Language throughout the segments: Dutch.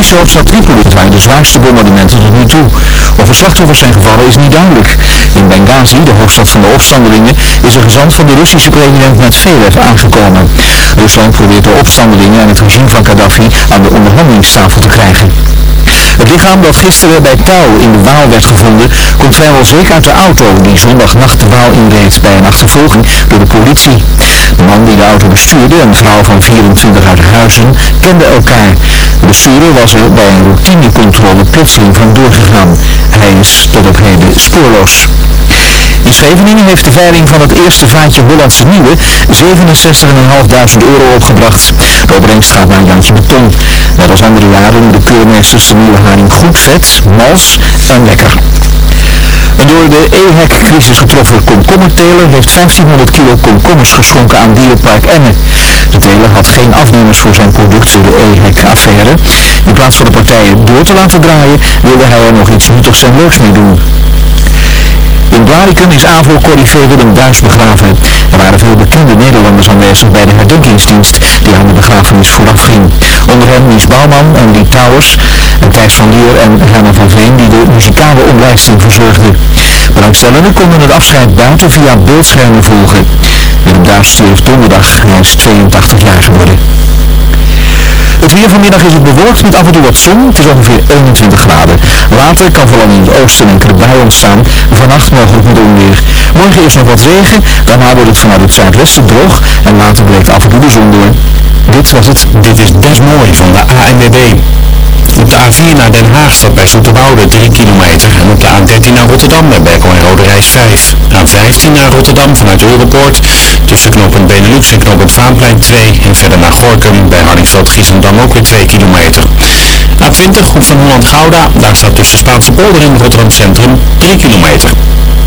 Libische hoofdstad Tripoli waren de zwaarste bombardementen tot nu toe. Of er slachtoffers zijn gevallen is niet duidelijk. In Benghazi, de hoofdstad van de opstandelingen, is een gezant van de Russische president Medvedev aangekomen. Rusland probeert de opstandelingen en het regime van Gaddafi aan de onderhandelingstafel te krijgen. Het lichaam dat gisteren bij Touw in de Waal werd gevonden, komt vrijwel zeker uit de auto die zondagnacht de Waal inreed bij een achtervolging door de politie. De man die de auto bestuurde, een vrouw van 24 uit Huizen, kenden elkaar. De bestuurder was er bij een routinecontrole plotseling van doorgegaan. Hij is tot op heden spoorloos. In Scheveningen heeft de veiling van het eerste vaatje Hollandse Nieuwe 67.500 euro opgebracht. De opbrengst gaat naar Jantje Beton. Net als andere jaren de keurmeesters de nieuwe haring goed vet, mals en lekker. Een door de EHEC-crisis getroffen komkommerteler heeft 1500 kilo komkommers geschonken aan Dierenpark Emmen. De teler had geen afnemers voor zijn product door de EHEC-affaire. In plaats van de partijen door te laten draaien, wilde hij er nog iets nuttigs en leuks mee doen. In Blaricum is AVO-corrivee Willem Duis begraven. Er waren veel bekende Nederlanders aanwezig bij de herdenkingsdienst die aan de begrafenis vooraf ging. Onder hen Mies Bouwman en Lee Towers en Thijs van Lier en Herman van Veen die de muzikale omlijsting verzorgden. Belangstellenden konden het afscheid buiten via beeldschermen volgen. Willem Duis stierf donderdag, hij is 82 jaar geworden. Het weer vanmiddag is het bewolkt met af en toe wat zon. Het is ongeveer 21 graden. Later kan vooral in het oosten enkele bui ontstaan. Vannacht mogelijk met onweer. Morgen is nog wat regen. Daarna wordt het vanuit het zuidwesten droog. En later breekt af en toe de zon door. Dit was het. Dit is Des Mooi van de ANWB. Op de A4 naar Den Haag staat bij Zoeterwoude 3 kilometer en op de A13 naar Rotterdam bij Berkel en Rode Reis 5. A15 naar Rotterdam vanuit Europoort tussen knooppunt Benelux en knooppunt Vaanplein 2 en verder naar Gorkum bij Hardingsveld Giesendam ook weer 2 kilometer. A20 Hoek van Holland-Gouda, daar staat tussen Spaanse polder en Rotterdam Centrum 3 kilometer.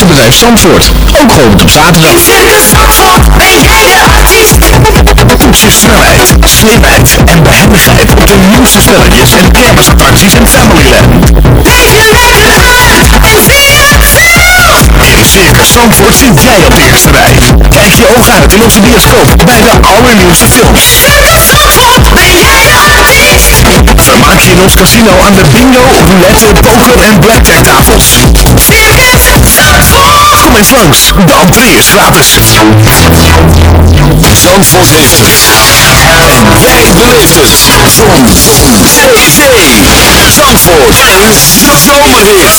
Autobedrijf Zandvoort, ook geopend op zaterdag. Toets je snelheid, slimheid en behendigheid. Op de nieuwste spelletjes en kermisattracties en Familyland. In Circus Zandvoort zit jij op de eerste rij. Kijk je ogen uit in onze bioscoop bij de allernieuwste films. Vermaak je in ons casino aan de bingo, roulette, poker en blackjack tafels. Kom eens langs, de entree is gratis. Zandvoort heeft het. En jij beleeft het. Zon. Zee. Zee. Zandvoort. Een zomerhit.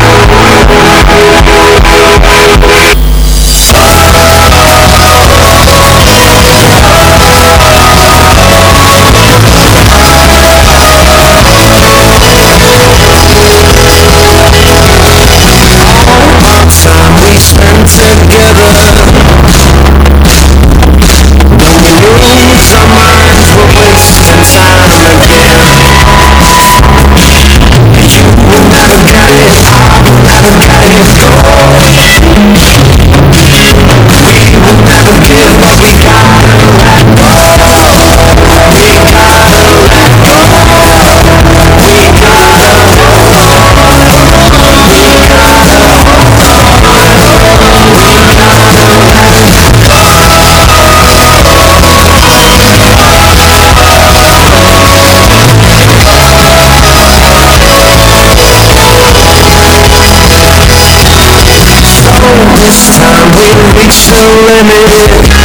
the limit.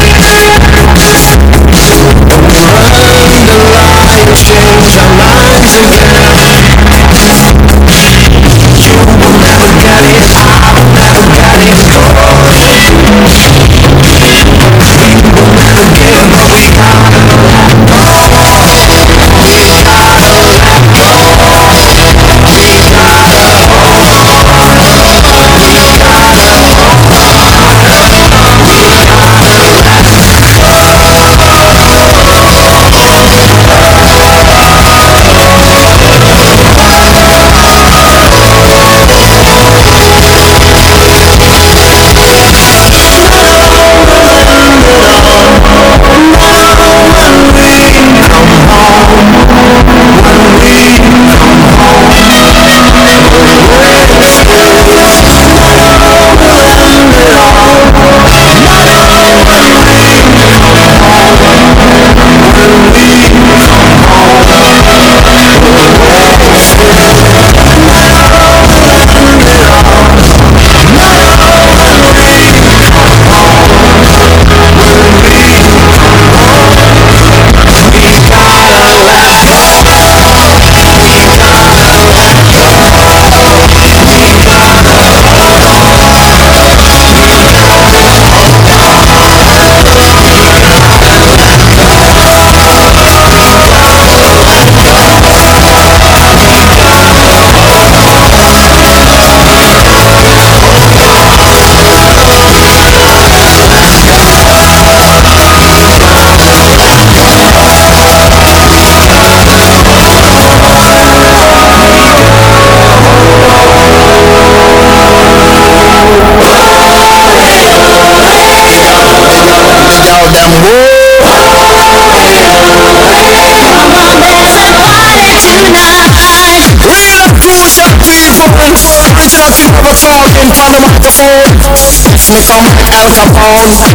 Japan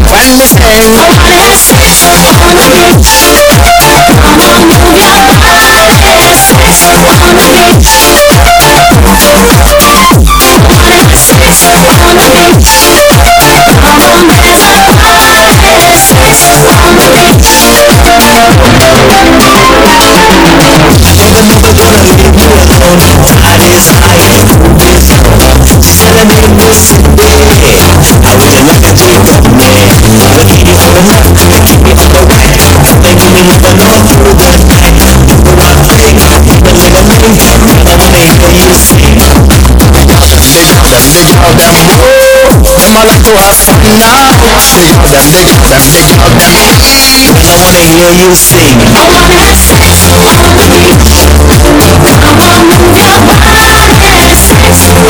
out Oh, oh man to a song now Say Ramsey, Ramsey out I wanna hear you. sing I wanna sing so deep I wanna your body Sexual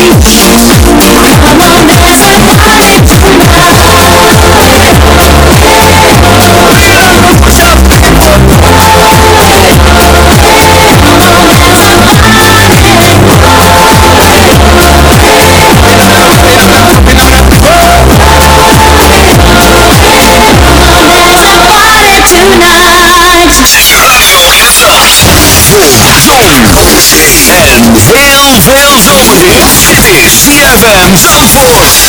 You. television. This is CFM Zandvoort.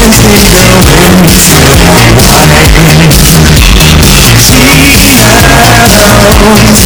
Vannacht lag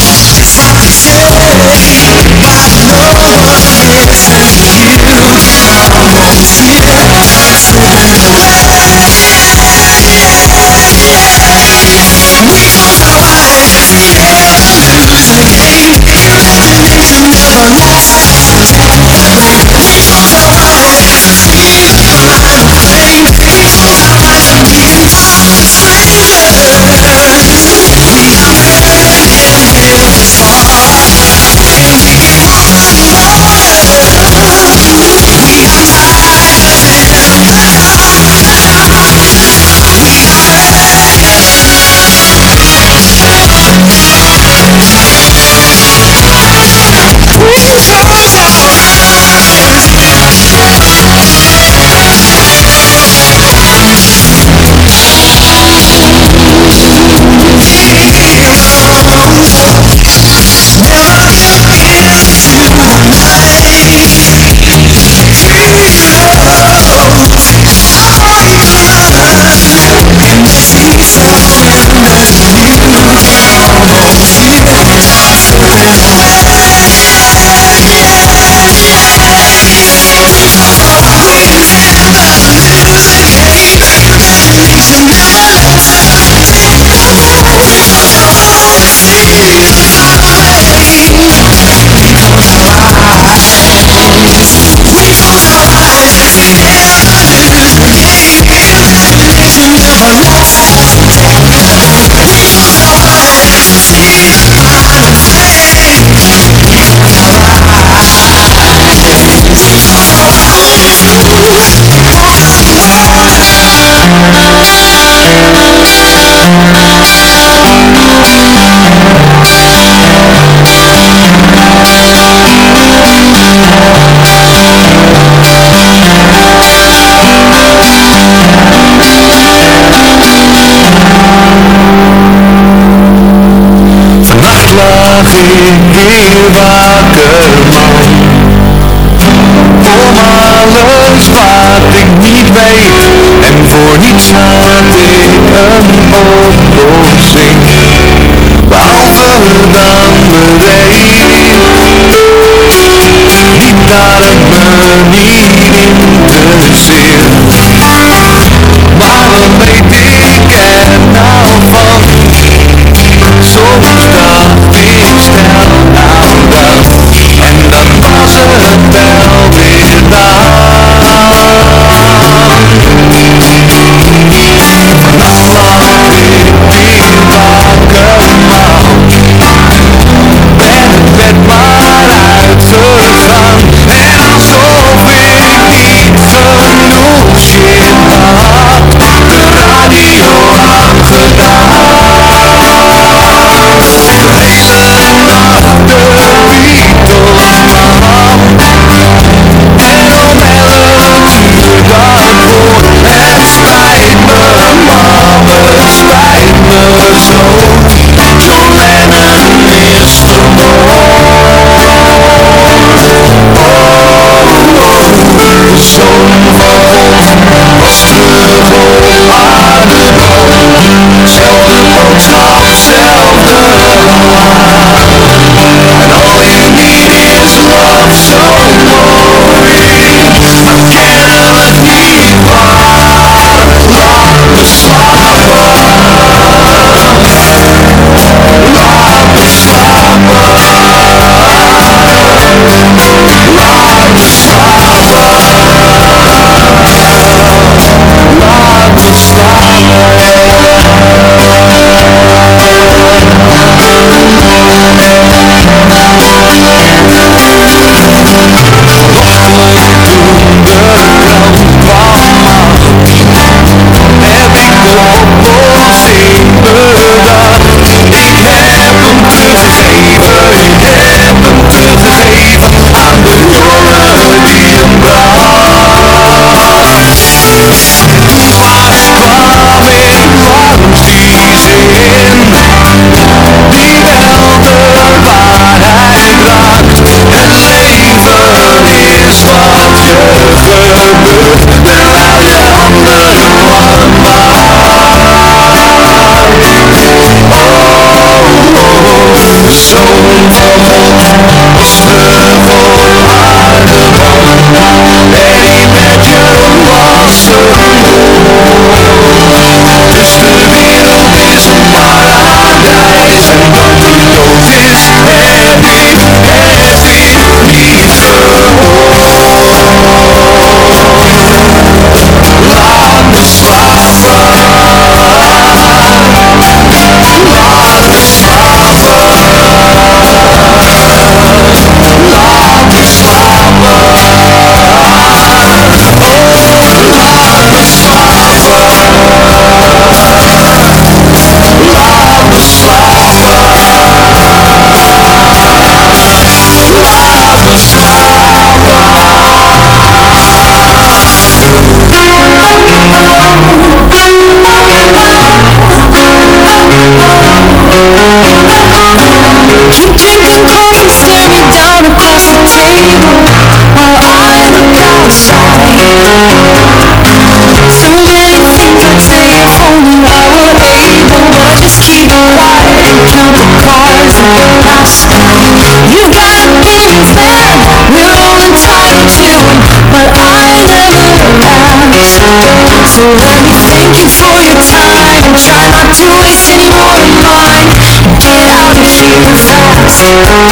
Thank you.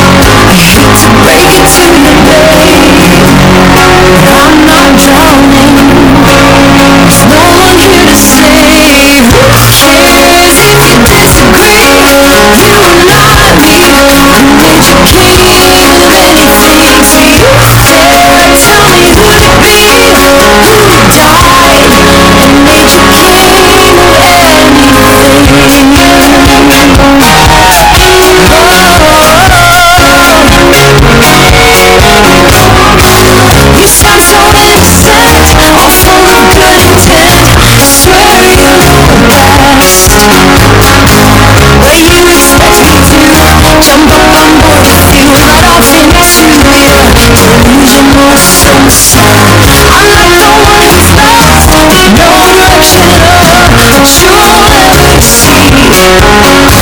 Sure, see.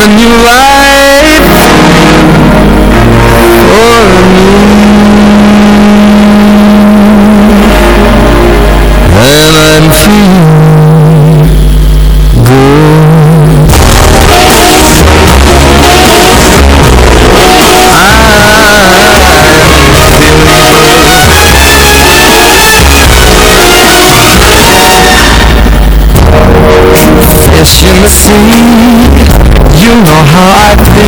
a new life.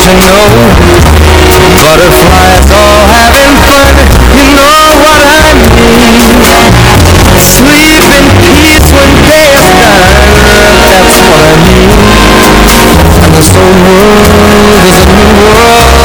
you know? Butterflies all having fun. You know what I mean. Sleep in peace when day is done. That's what I mean. And this whole world is a new world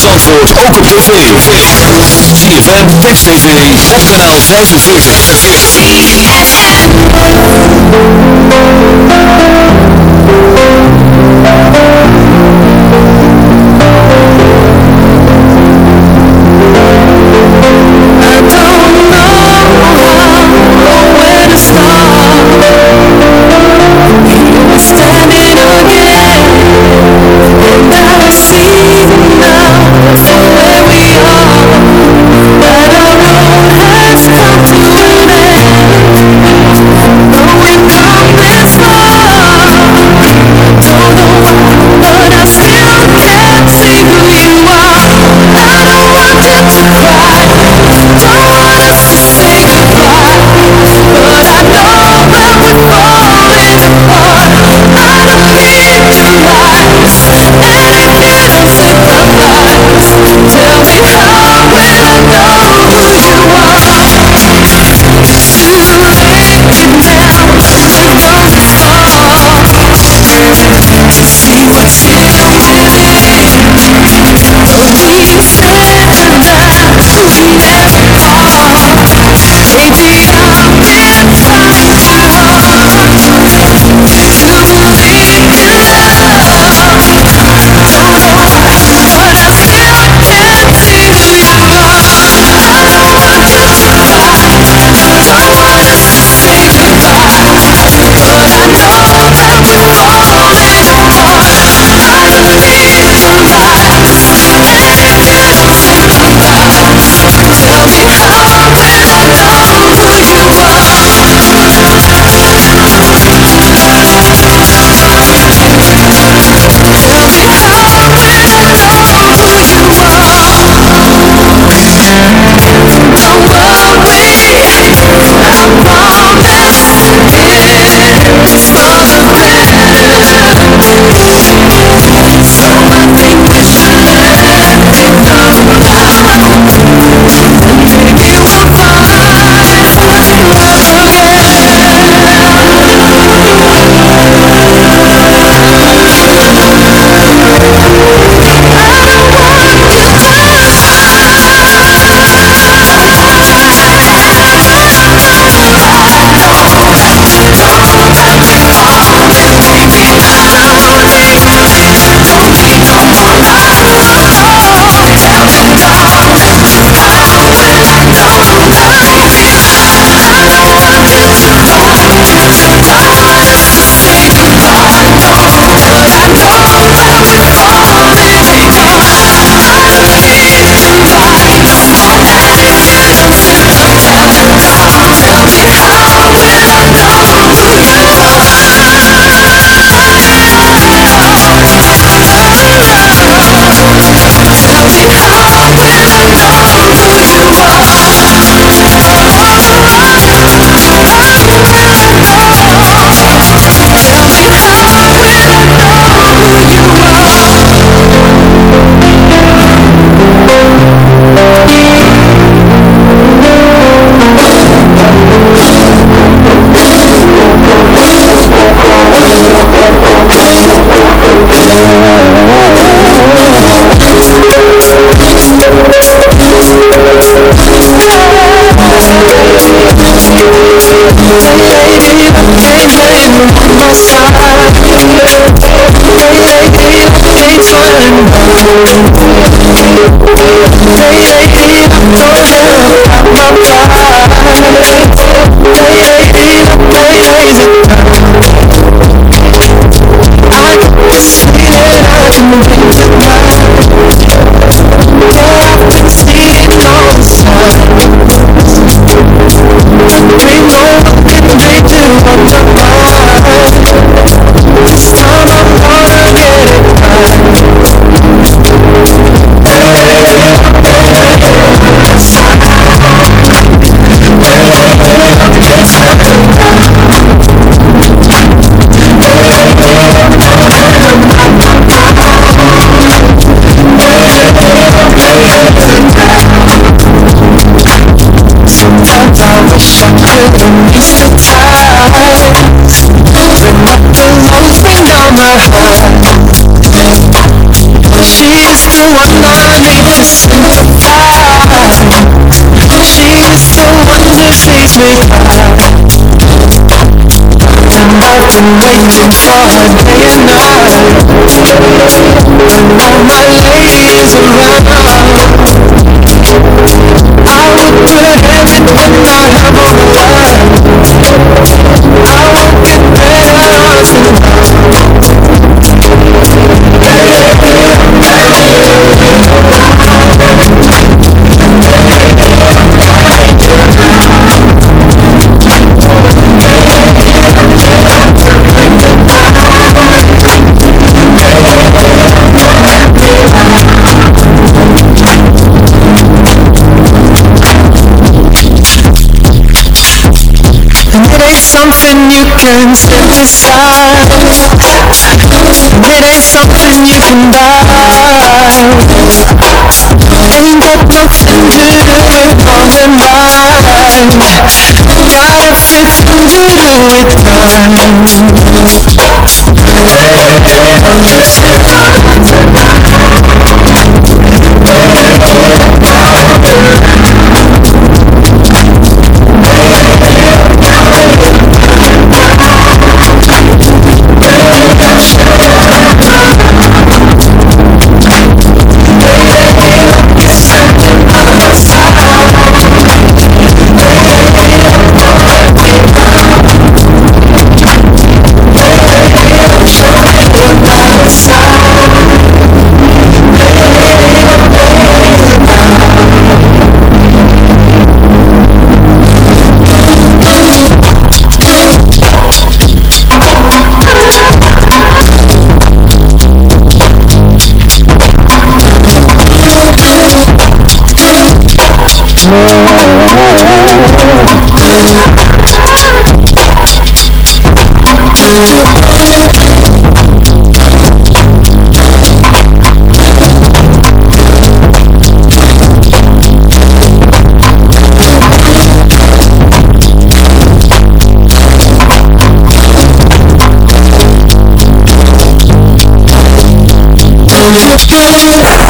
Zandvoort ook op tv. ZFM, Text TV, op kanaal 45. I waiting for her day and night When all my ladies around I would put everything I have on friends to my It ain't something you can buy Ain't got nothing to do with falling blind Gotta fit into with time Hey, hey, hey, Let's go!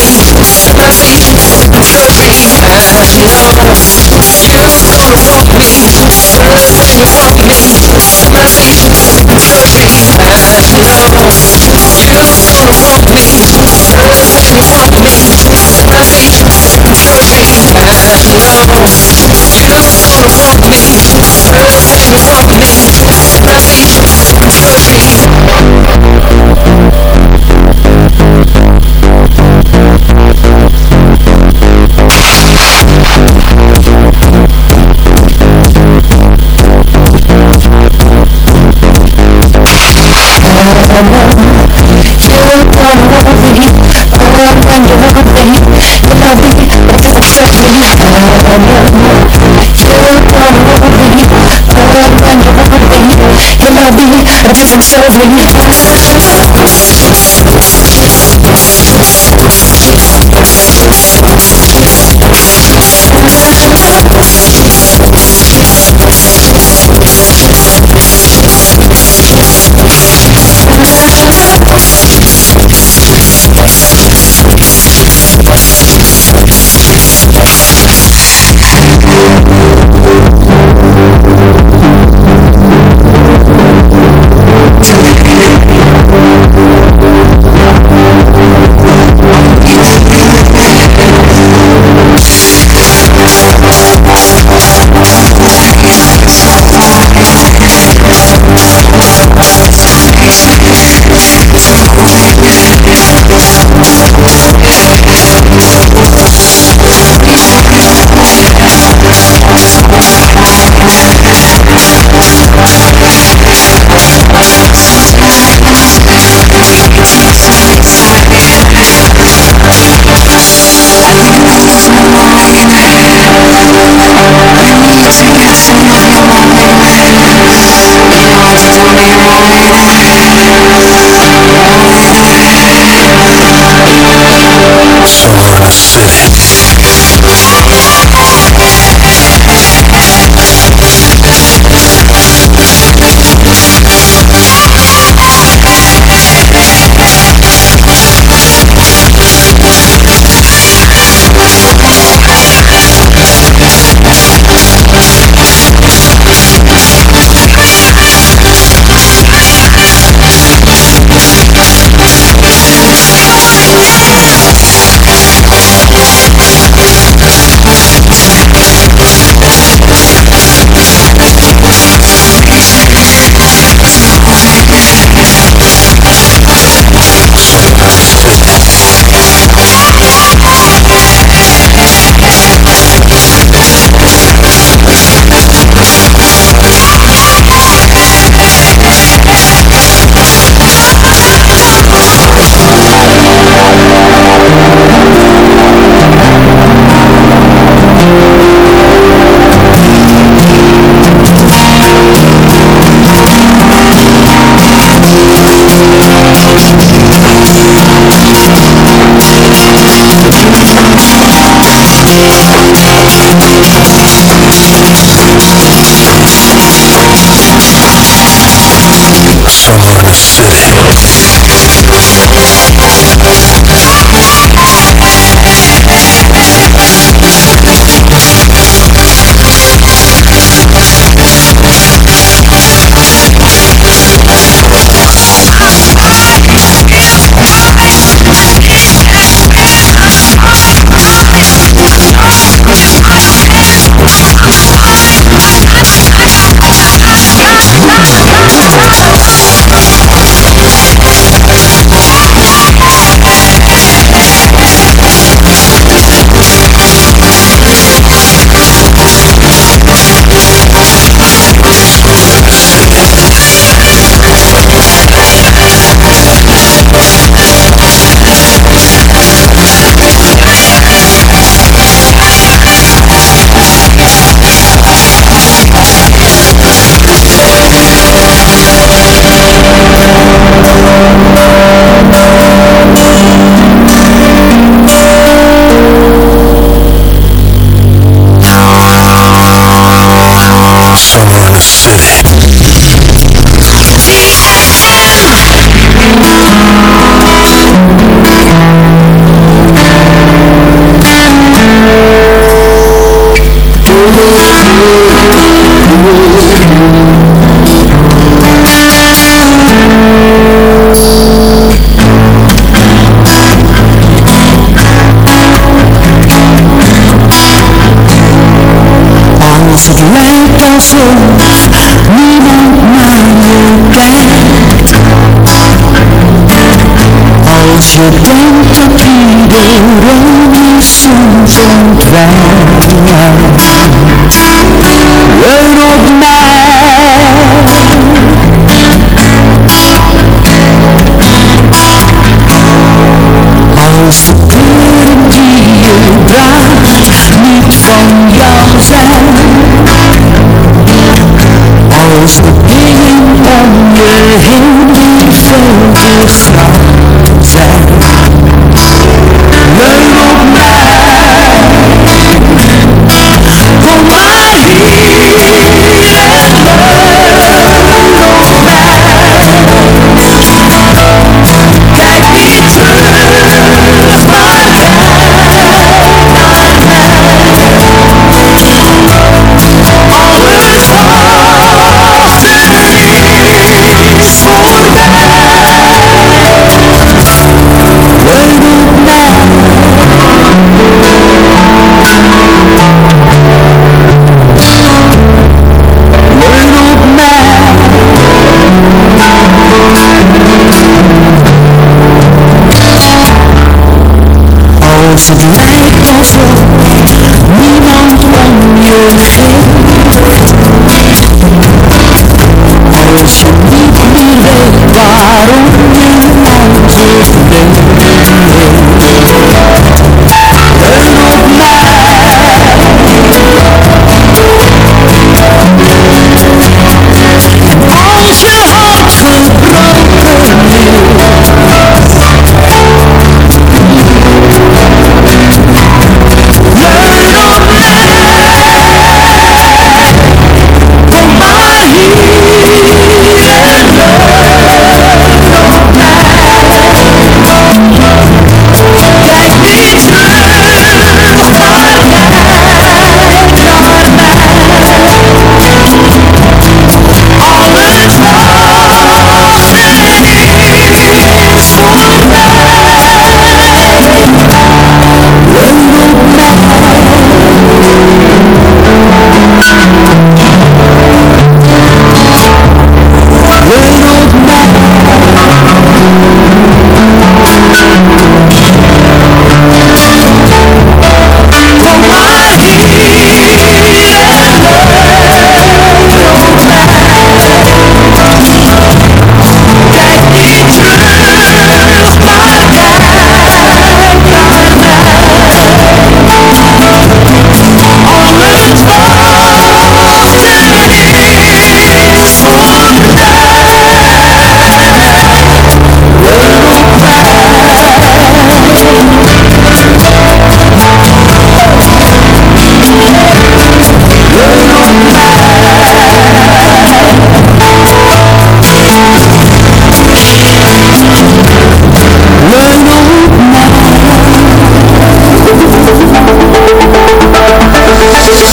That's right. Je ik hem zelf nog niet. Als het lijkt alsof niemand naar je kijkt. Als je denkt dat iedereen is soms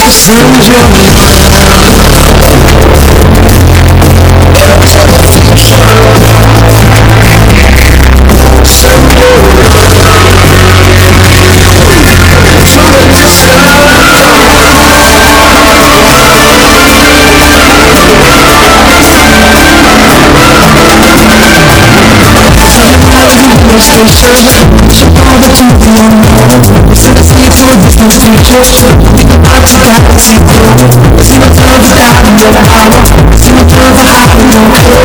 São Dionísio. São Dionísio. and the kids trip just gotta see through Single time that I've been the hour Single time that I've been on the hour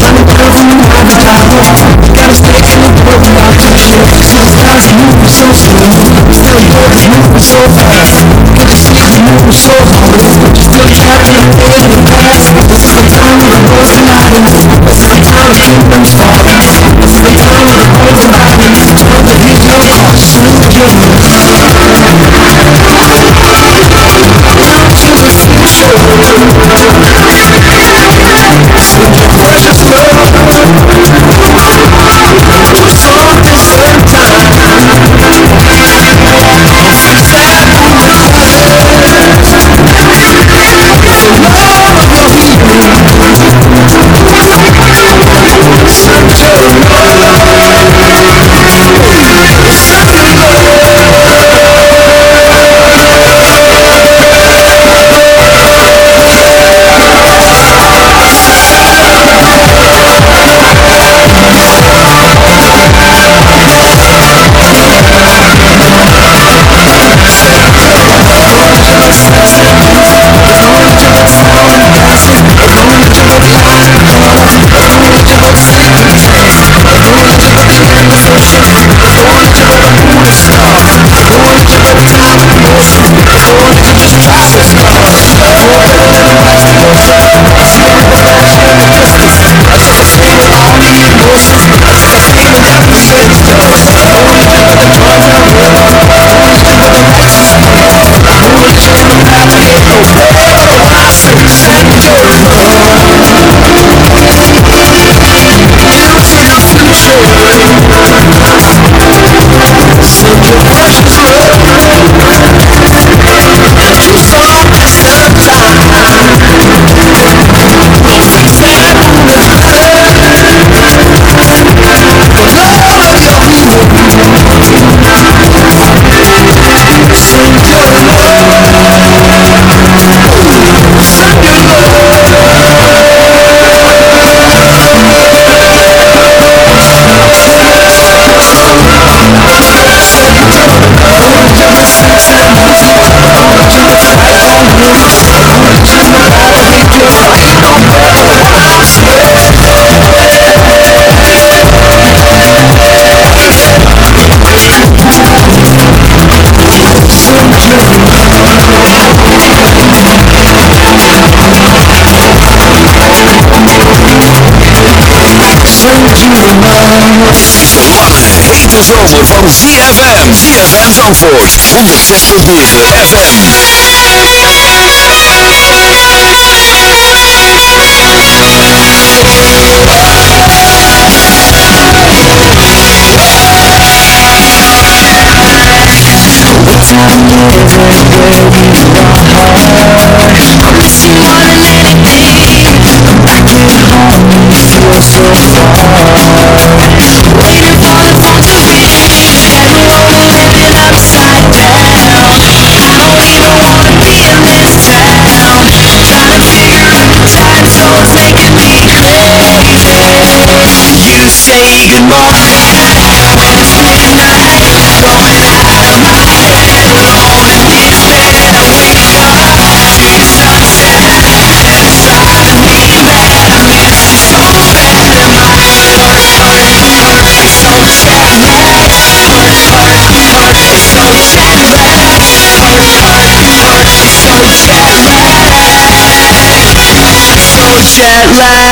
Running down from the Navy tower Got a stick in the door without the kid So fast, moving so slow Still doors moving so fast Get the shit moving so hard Still traveling away in the past The time when I was an island The time I came from stars The time when I was an island The DJ, I'm shooting Just love hete zomer van ZFM. ZFM Zandvoort. 106.9 FM. You jet lag